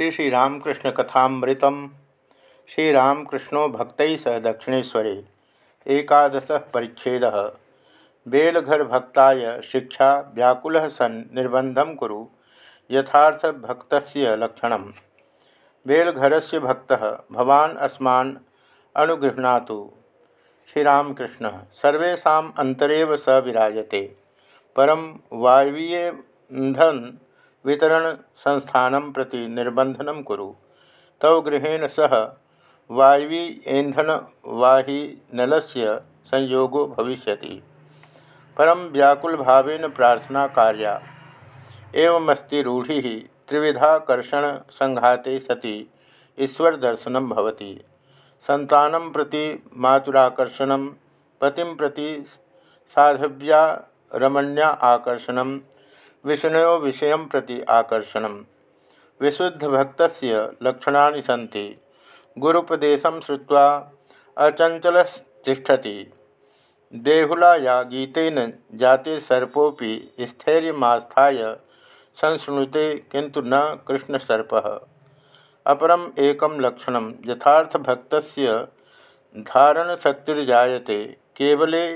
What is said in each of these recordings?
श्री श्री श्रीरामकृष्ण कथामृत श्रीरामकृष्णो भक्त सह दक्षिणेशरे एकादश परिच्छेद। बेलघर भक्ताय शिक्षा व्याकुल सन् निर्बंधम कुरु। यथार्थ भक्त लक्षण बेलघर से भक्त भवान अस्मान अनुगृहणातु। श्रीरामकृष्ण सर्वेशा अंतरेव स विराजते। परम वायवीय वितरण संस्थान प्रति निर्बंधन कुरु। तव गृहेण सह वायवी नल से संयोगो भविष्य परम व्याकुल भावेन प्रार्थना कार्या। एवमस्ति रूढ़ि त्रिविधाकर्षण संघाते सति ईश्वर दर्शन भवति। संतानं प्रति मातुराकर्षण, पति प्रति साधव्या रमण्या आकर्षण विष्णु विषय प्रति आकर्षण विशुद्ध भक्त लक्षणा सी गुरुपदेश श्रुवा अचंचल ठति देहुला या गीतेन जातिर्सर्पोपि स्थैर्यमास्थाय संशृणुते किंतु न कृष्णसर्प। अपरम एक लक्षण यथार्थ भक्त धारणशक्तिर्जाते केवले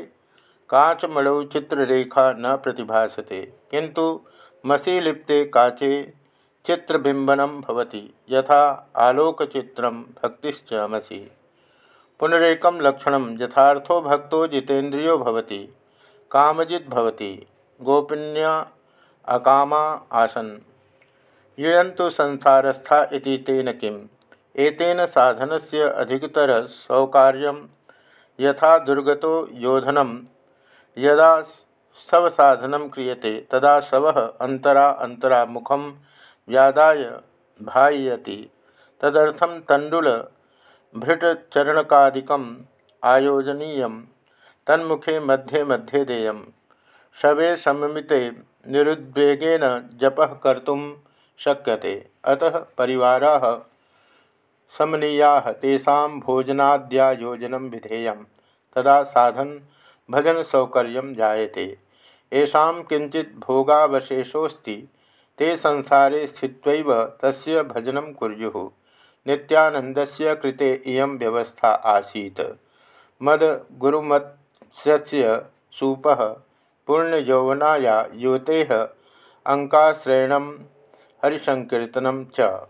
काचमणौ चित्ररेखा न प्रतिभासते किंतु मसीलिप्ते काचे चित्रबिंबनम भवति, यथा आलोकचित्र भक्तिश्च मसी। पुनरेक लक्षण यथार्थो भक्तो जितेन्द्रियो भवति, कामजित भवति, गोपिन्या अकामा आसन। युयंतु संसारस्था इति तेन किम? एतेन साधनस्य अधिकतर सौकार्यम यथा दुर्गतो योधनम यदा शव साधन क्रियते, तदा शव अंतरा अंतरा मुखम व्यादाय भायती तदर्थम तंडुल भृटचरणकादिकम आयोजनीय, तन्मुखे मध्ये मध्ये देय। शवे सम्मिते निरुद्वेगेन जप कर्तुम शक्यते। अतः परिवार समनीया तेषा भोजनाद्यायोजन विधेय। तदा साधन भजन सौकर्य जायते येषा किंचित ते संसारे स्थित तस्य भजन कुरु नित्यानंदस्य कृते इयं व्यवस्था आसीत्। मद गुरुमत्स्य सूप पूर्णयौवनाया युवते अंकाश्रयण हरिसंकीर्तन च।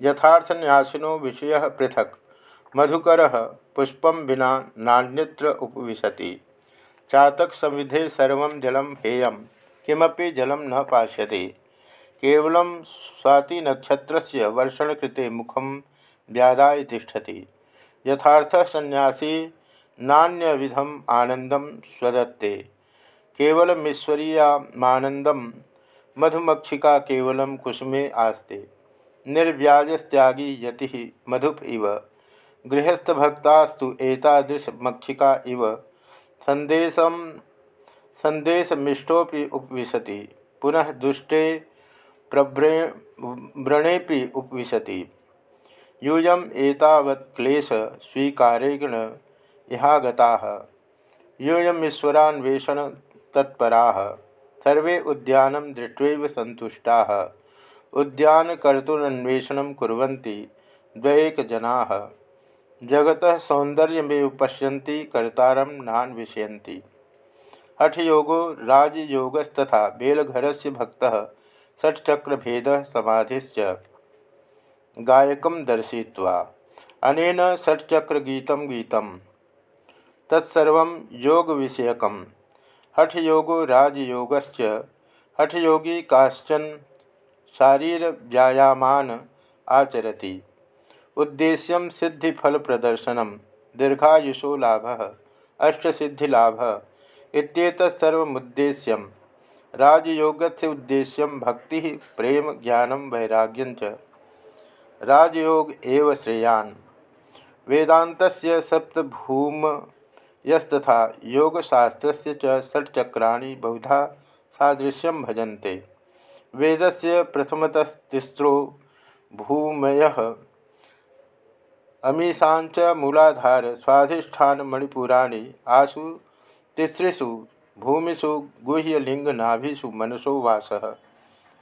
यथार्थन्यासिनो विषय पृथक। मधुकर पुष्प बिना नान्यत्र उपविशति। चातक संविधे सर्व जलम हेय किमपि जलम न पाश्यते केवल स्वाति नक्षत्र वर्षण कृते मुखम व्यादाय तिष्ठति। यथार्थ सन्यासी नान्यविधम आनंदम स्वदत्ते। केवलमीश्वरीयानंदम मधुमक्षिका केवल कुसुमे आस्ते। निर्व्याजस्त्यागी यति मधुप इव। गृहस्थभक्तास्तु एतादृश मक्षिका इव। संदेश संदेशमिष्टोपि उपविशति, पुनः दुष्टे प्रव्रणेपि उपविशति। यूयम एतावत् क्लेश स्वीकारेण इहागताः। यूयमीश्वरान्वेषण तत्पराः। सर्वे उद्यानं दृष्ट्वैव सन्तुष्टाः। उद्यानकर्तुरन्वेषणं कुर्वन्ति द्वैकजनाः जगत सौंदर्यमेव पश्यन्ति, कर्तारं नान्विषयन्ति हठयोगो राजयोगस्तथा बेलघरस्य भक्तः षट्चक्रभेदः समाधिश्च। गायक दर्शयित्वा, अनेन षट्चक्रगीतं गीतं। तत्सर्वं योगविषयकं हठयोगो राजयोगश्च। हठयोगी काश्चन शारीरव्यायामान आचरति। उद्देश्य सिद्धिफल प्रदर्शन दीर्घायुषो लाभ, अष्टसिद्धिलाभ। इतमुद्देश्य राजयोग से उद्देश्य भक्ति, प्रेम, ज्ञान, वैराग्य राजयोग एव श्रेयान। वेदात सप्तभूम योगशास्त्र षट्चक्राणि बहुधा सादृश्यम भजन्ते। वेद से प्रथमतस्तिस्रो भूमय अमीशाच मूलाधार स्वाधिष्ठान मणिपुराणी आसु तिसृषु भूमिषु गुह्यलिंगनाभिषु मनसो वास।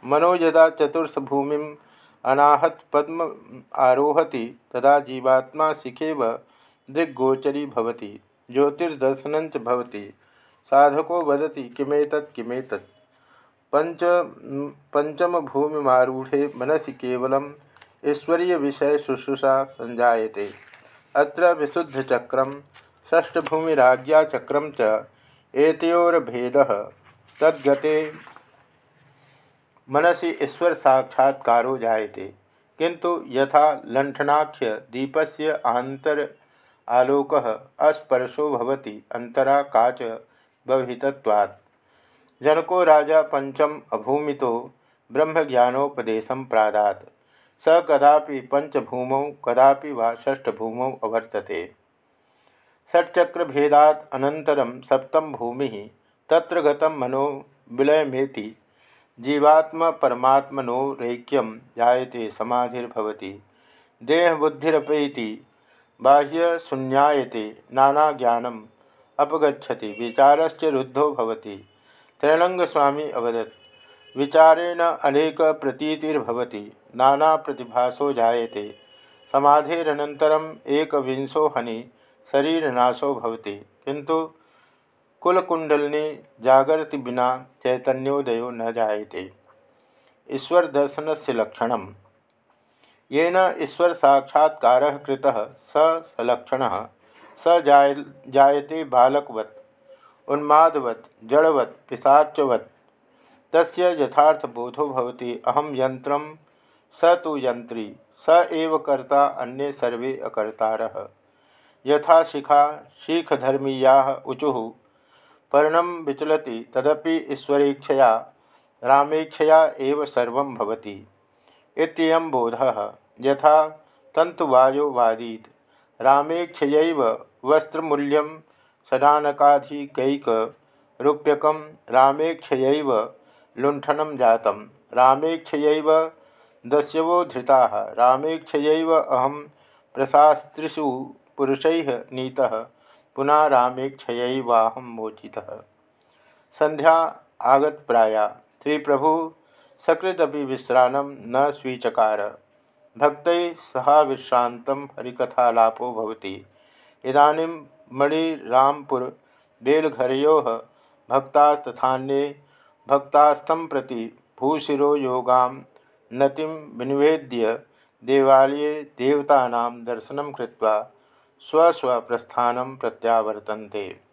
मनो यदा चतुर्थ भूमि अनाहत पद्म आरोहति, तदा जीवात्मा शिखेव दिग्गोचरी भवति ज्योतिर्दर्शन भवति, साधको वदति किमेतत् किमेतत्। पंच पंचम भूमिमारूढ़े मनसि केवलम ईश्वरीय विषय शुश्रूषा संजायते। अत्र विशुद्धचक्रम षष्ठभूमिराज्ञाचक्रम च एतयोर्भेदः। तद्गते मनसि ईश्वर साक्षात्कारो जायते। किंतु यथा लंठनाख्य दीपस्य आंतर आलोक अस्पर्शो भवति अंतरा काच बहितत्वात्। जनको राजा पंचम अभूमितो ब्रह्मज्ञानोपदेशं प्रादात्। स कदापि पंचभूमौ, कदापि वा षष्ठभूमौ अवर्तते। षट्चक्रभेदात् अनन्तरं सप्तम भूमि, तत्र गतं मनो विलयमेति, जीवात्म परमात्मनोरैक्यम जायते समाधिर्भवति। देहबुद्धिरपैति बाह्य शून्यायते नाना ज्ञानम अपगछति विचारश्च रुद्धो भवति। त्रैलंगस्वामी अवदत्, विचारेण अनेक प्रतीतिर्भवति। नाना प्रतिभासो जायते। समाधिरनन्तरम् एकविंशो हनि, शरीरनाशो भवति। किंतु कुलकुंडलिनी जागृति बिना चैतन्योदय न जायते। ईश्वर दर्शन से लक्षण येन ईश्वर साक्षात्कार स सलक्षण। स जाय, जायते बालकवत्, उन्मादवत्, जड़वत्, पिशाचवत्। तस्य यथार्थबोधो भवति। अहम यंत्रम स तो यंत्री स एव कर्ता अन्ये सर्वे अकर्तारः। यथा शिखा, शीखधर्मीया ऊचु पर्णम विचलति तदपि ईश्वरेक्षया, रामेक्षया एव सर्वं भवति। इत्ययं बोधः। यथा तंतुवायो वादीत रामेक्षयैव वस्त्रमूल्यं सदानकाधिकैकरूप्यकं रामेक्षयैव लुण्ठनं जातं। रामेक्षयैव दस्यवो धृताः। रामेक्षयैव अहं प्रशास्त्रिषु पुरुषैः नीतः। पुनः रामेक्षयवाहम मोचि संध्या आगत प्राया श्री प्रभु सकृदपि विश्राणम न स्वीचकार। भक्त सह विश्रांत हरिकथालापो इदानीं मणिरामपुर बेलघरयो भक्तास्तथान्ये भक्तास्तं प्रति भूशिरो योगा नतिं विनिवेद्य देवालये देवता दर्शन कृत्वा स्वस्वप्रस्थानं प्रत्यावर्तन्ते।